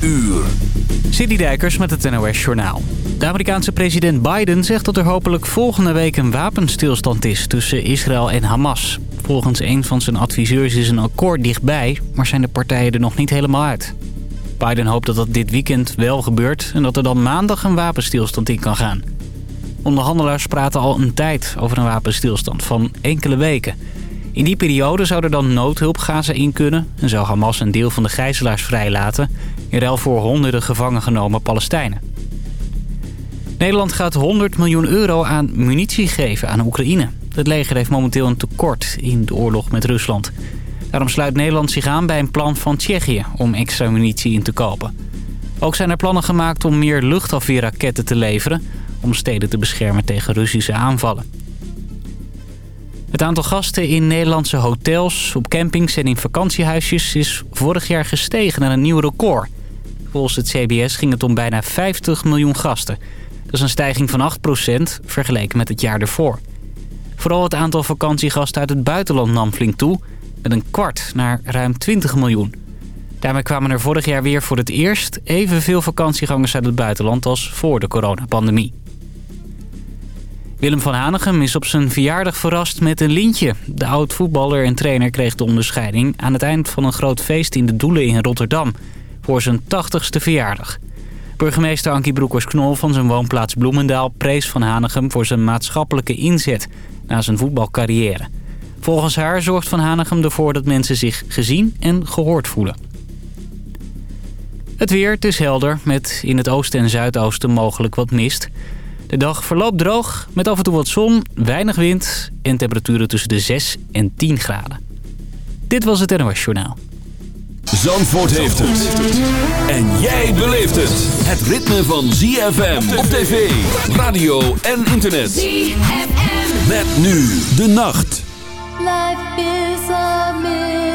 uur. City Dijkers met het NOS Journaal. De Amerikaanse president Biden zegt dat er hopelijk volgende week een wapenstilstand is tussen Israël en Hamas. Volgens een van zijn adviseurs is een akkoord dichtbij, maar zijn de partijen er nog niet helemaal uit. Biden hoopt dat dat dit weekend wel gebeurt en dat er dan maandag een wapenstilstand in kan gaan. Onderhandelaars praten al een tijd over een wapenstilstand van enkele weken. In die periode zou er dan noodhulp Gaza in kunnen... en zou Hamas een deel van de gijzelaars vrijlaten... in ruil voor honderden gevangen genomen Palestijnen. Nederland gaat 100 miljoen euro aan munitie geven aan Oekraïne. Het leger heeft momenteel een tekort in de oorlog met Rusland. Daarom sluit Nederland zich aan bij een plan van Tsjechië om extra munitie in te kopen. Ook zijn er plannen gemaakt om meer luchtafweerraketten te leveren... om steden te beschermen tegen Russische aanvallen. Het aantal gasten in Nederlandse hotels, op campings en in vakantiehuisjes... is vorig jaar gestegen naar een nieuw record. Volgens het CBS ging het om bijna 50 miljoen gasten. Dat is een stijging van 8% vergeleken met het jaar ervoor. Vooral het aantal vakantiegasten uit het buitenland nam flink toe... met een kwart naar ruim 20 miljoen. Daarmee kwamen er vorig jaar weer voor het eerst... evenveel vakantiegangers uit het buitenland als voor de coronapandemie. Willem van Hanegem is op zijn verjaardag verrast met een lintje. De oud-voetballer en trainer kreeg de onderscheiding... aan het eind van een groot feest in de Doelen in Rotterdam... voor zijn 80ste verjaardag. Burgemeester Ankie Broekers-Knol van zijn woonplaats Bloemendaal... prees van Hanegem voor zijn maatschappelijke inzet na zijn voetbalcarrière. Volgens haar zorgt Van Hanegem ervoor dat mensen zich gezien en gehoord voelen. Het weer, het is helder, met in het oosten en zuidoosten mogelijk wat mist... De dag verloopt droog, met af en toe wat zon, weinig wind... en temperaturen tussen de 6 en 10 graden. Dit was het NOS Journaal. Zandvoort heeft het. En jij beleeft het. Het ritme van ZFM op tv, radio en internet. ZFM. Met nu de nacht. Life is a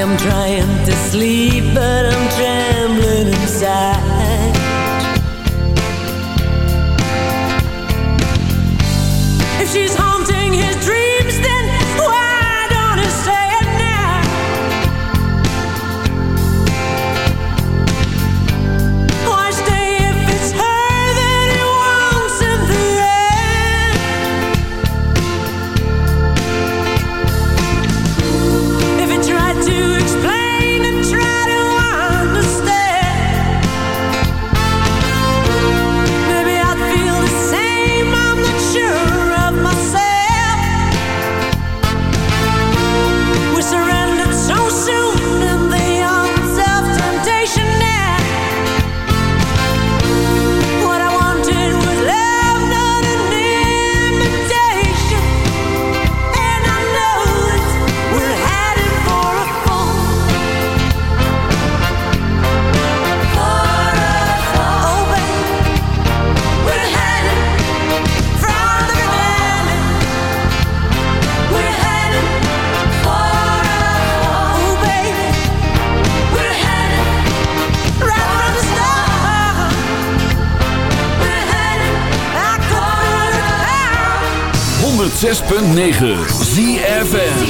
am trying to sleep, but I'm trembling inside. If she's home, 106.9 ZFN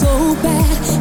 So bad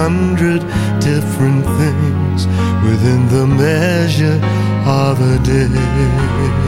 hundred different things within the measure of a day.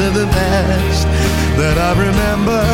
of the past that I remember.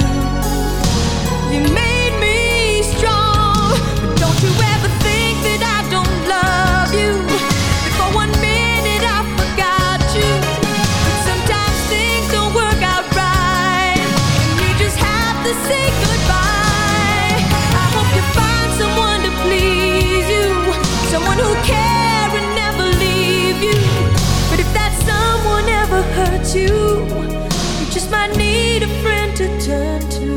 you. You just might need a friend to turn to.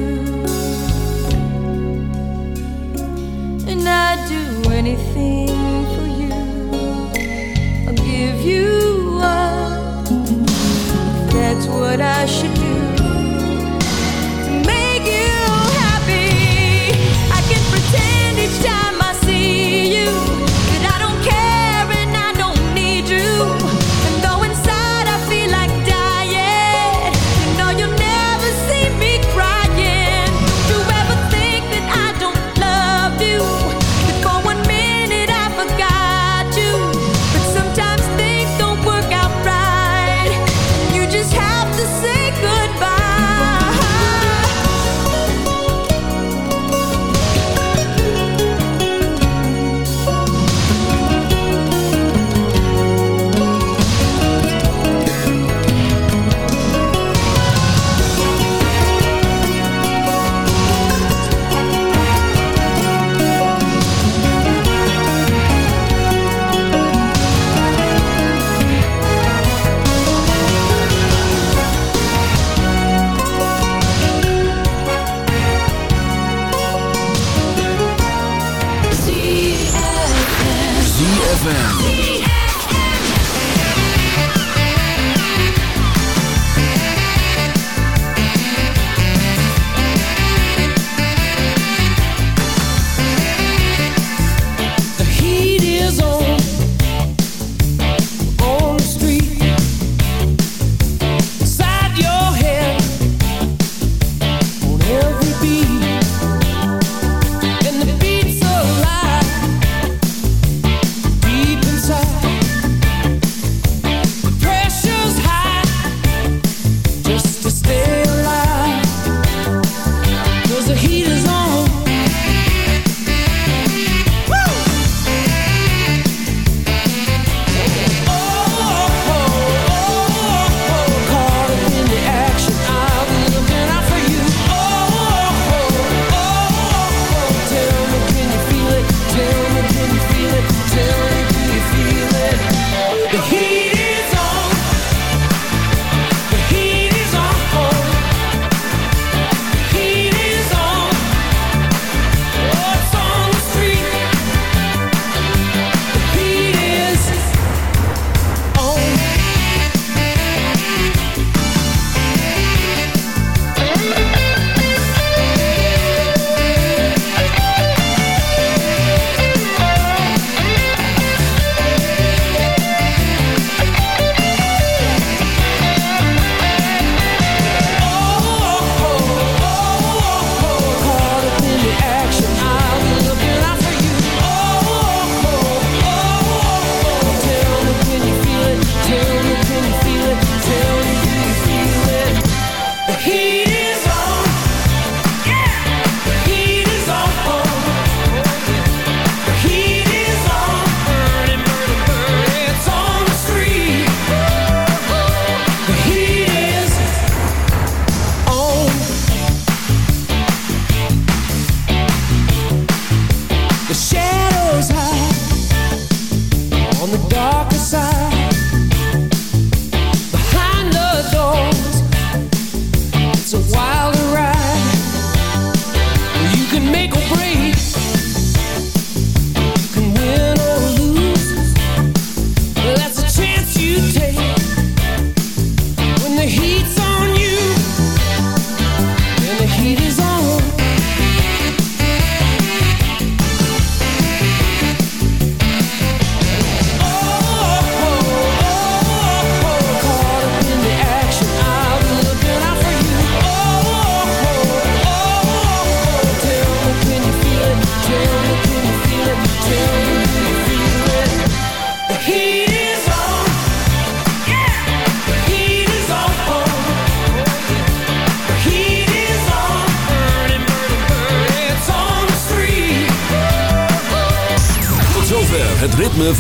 And I'd do anything for you. I'll give you up. If that's what I should